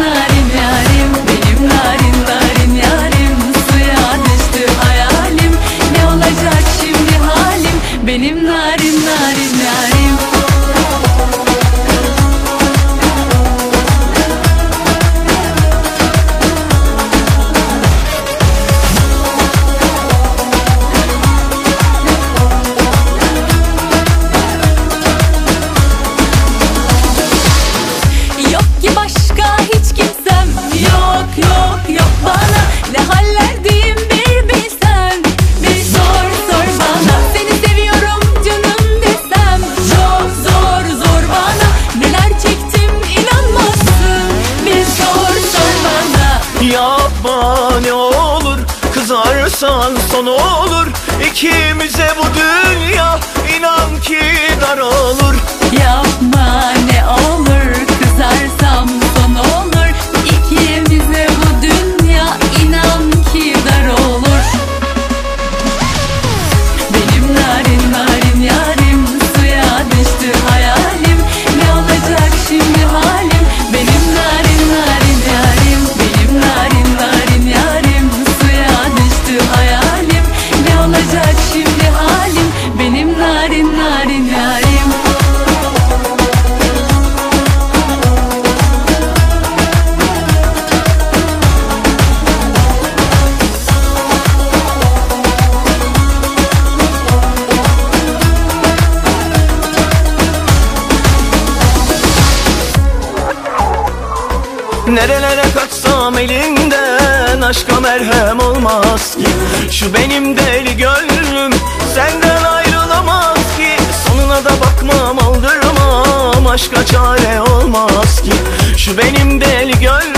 narin narim Benim narin narin acaba ne olur. Kızarsan son olur. İkimize bu dünya inan ki dar olur Yapma Nerelere kaçsam elinden aşka merhem olmaz ki. Şu benim deli gönlüm senden ayrılamaz ki. Sonuna da bakmam aldırmam aşka çare olmaz ki. Şu benim deli gönlüm